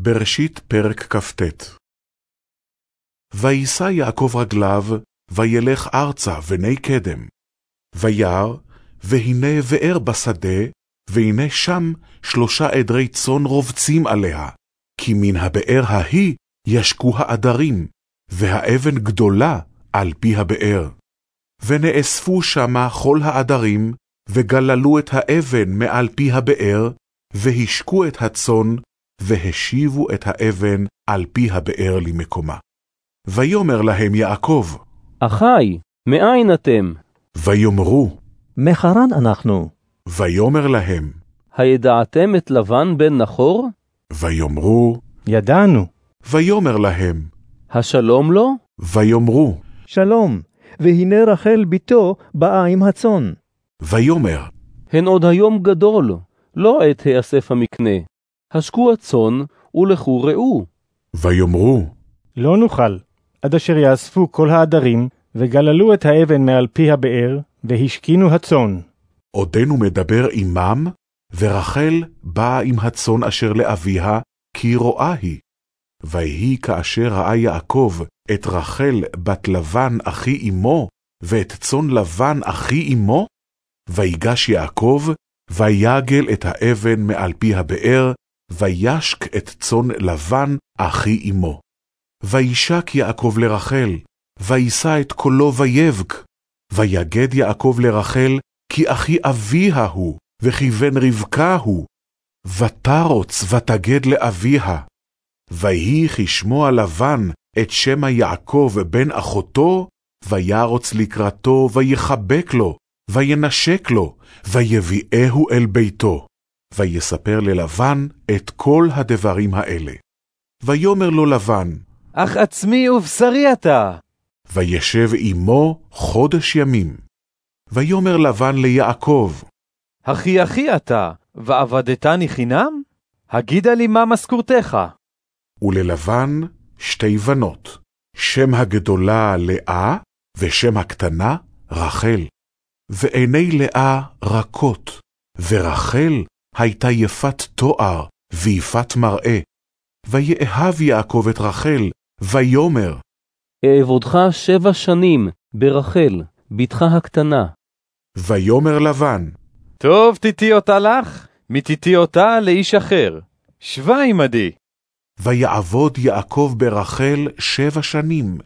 בראשית פרק כ"ט. וישא יעקב רגליו, וילך ארצה בני קדם. וירא, והנה באר בשדה, והנה שם שלושה עדרי צאן רובצים עליה, כי מן הבאר ההיא ישקו העדרים, והאבן גדולה על פי הבאר. ונאספו שמה כל העדרים, וגללו את האבן מעל פי הבאר, והשקו את הצאן, והשיבו את האבן על פי הבאר למקומה. ויאמר להם יעקב, אחי, מאין אתם? ויאמרו, מחרן אנחנו. ויאמר להם, הידעתם את לבן בן נחור? ויאמרו, ידענו. ויאמר להם, השלום לו? ויאמרו, שלום, והנה רחל בתו באה עם הצאן. ויאמר, הן עוד היום גדול, לא עת היאסף המקנה. השקו הצאן, ולכו ראו. ויאמרו, לא נוכל, עד אשר יאספו כל העדרים, וגללו את האבן מעל פי הבאר, והשקינו הצאן. עודנו מדבר עמם, ורחל באה עם הצאן אשר לאביה, כי רואה היא. ויהי כאשר ראה יעקב את רחל בת לבן אחי אמו, ואת צאן לבן אחי אמו, ויגש יעקב, ויגל את האבן מעל פי הבאר, וישק את צאן לבן אחי אמו. וישק יעקב לרחל, וישא את קולו ויבק. ויגד יעקב לרחל, כי אחי אביה הוא, וכי בן רבקה הוא. ותרוץ ותגד לאביה. ויהי כשמוע לבן את שמא יעקב בן אחותו, וירוץ לקראתו, ויחבק לו, וינשק לו, ויביאהו אל ביתו. ויספר ללבן את כל הדברים האלה. ויאמר לו לבן, אך עצמי ובשרי אתה. וישב עמו חודש ימים. ויאמר לבן ליעקב, אחי אחי אתה, ועבדתני חינם? הגידה לי מה משכורתך. וללבן שתי בנות, שם הגדולה לאה, ושם הקטנה רחל. ועיני לאה רכות, ורחל הייתה יפת תואר ויפת מראה. ויאהב יעקב את רחל, ויאמר, אעבודך שבע שנים ברחל, בתך הקטנה. ויאמר לבן, טוב תיתי אותה לך, מתיתי אותה לאיש אחר. שבה עמדי. ויעבוד יעקב ברחל שבע שנים,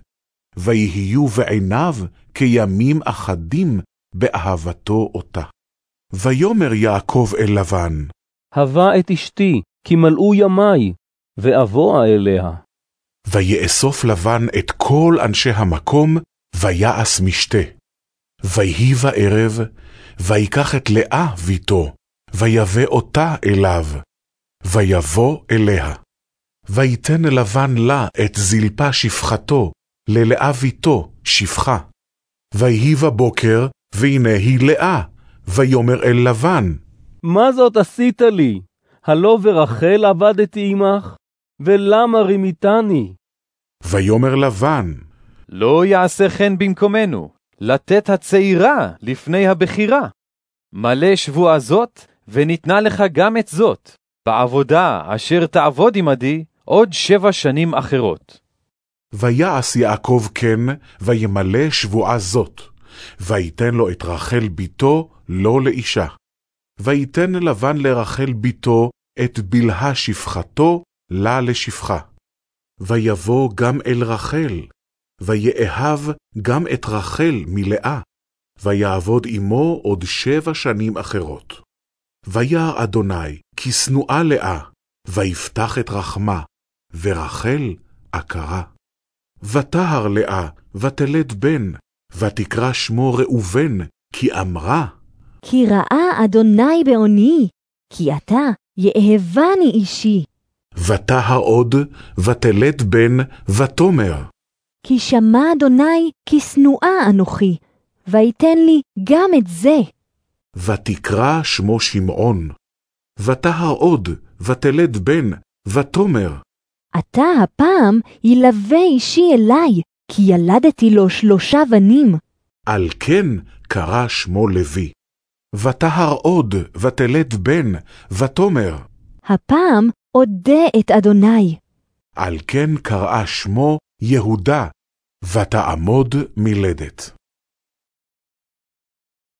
ויהיו בעיניו כימים אחדים באהבתו אותה. ויאמר יעקב אל לבן, הבא את אשתי, כי מלאו ימי, ואבוה אליה. ויאסוף לבן את כל אנשי המקום, ויעש משתה. ויהי בערב, ויקח את לאה ביתו, ויבא אותה אליו, ויבוא אליה. ויתן לבן לה את זלפה שפחתו, ללאה ביתו שפחה. ויהי בבוקר, והנה היא לאה, ויאמר אל לבן, מה זאת עשית לי? הלא ורחל עבדתי עמך? ולמה רימיתני? ויאמר לבן, לא יעשה כן במקומנו, לתת הצעירה לפני הבכירה. מלא שבועה זאת, וניתנה לך גם את זאת, בעבודה אשר תעבוד עמדי עוד שבע שנים אחרות. ויעש יעקב כן, וימלא שבועה זאת, ויתן לו את רחל בתו לא לאישה. ויתן לבן לרחל בתו את בלהה שפחתו לה לשפחה. ויבוא גם אל רחל, ויאהב גם את רחל מלאה, ויעבוד עמו עוד שבע שנים אחרות. וירא אדוני, כי שנואה לאה, ויפתח את רחמה, ורחל עקרה. ותהר לאה, ותלד בן, ותקרא שמו ראובן, כי אמרה, כי ראה אדוני בעוני, כי אתה יאהבני אישי. ותהר עוד, ותלד בן, ותאמר, כי שמע אדוני כי שנואה אנוכי, ויתן לי גם את זה. ותקרא שמו שמעון. ותהר עוד, ותלד בן, ותאמר, עתה הפעם ילווה אישי אלי, כי ילדתי לו שלושה בנים. על כן קרא שמו לוי. ותהר עוד, ותלד בן, ותאמר, הפעם אודה את אדוני. על כן קראה שמו יהודה, ותעמוד מלדת.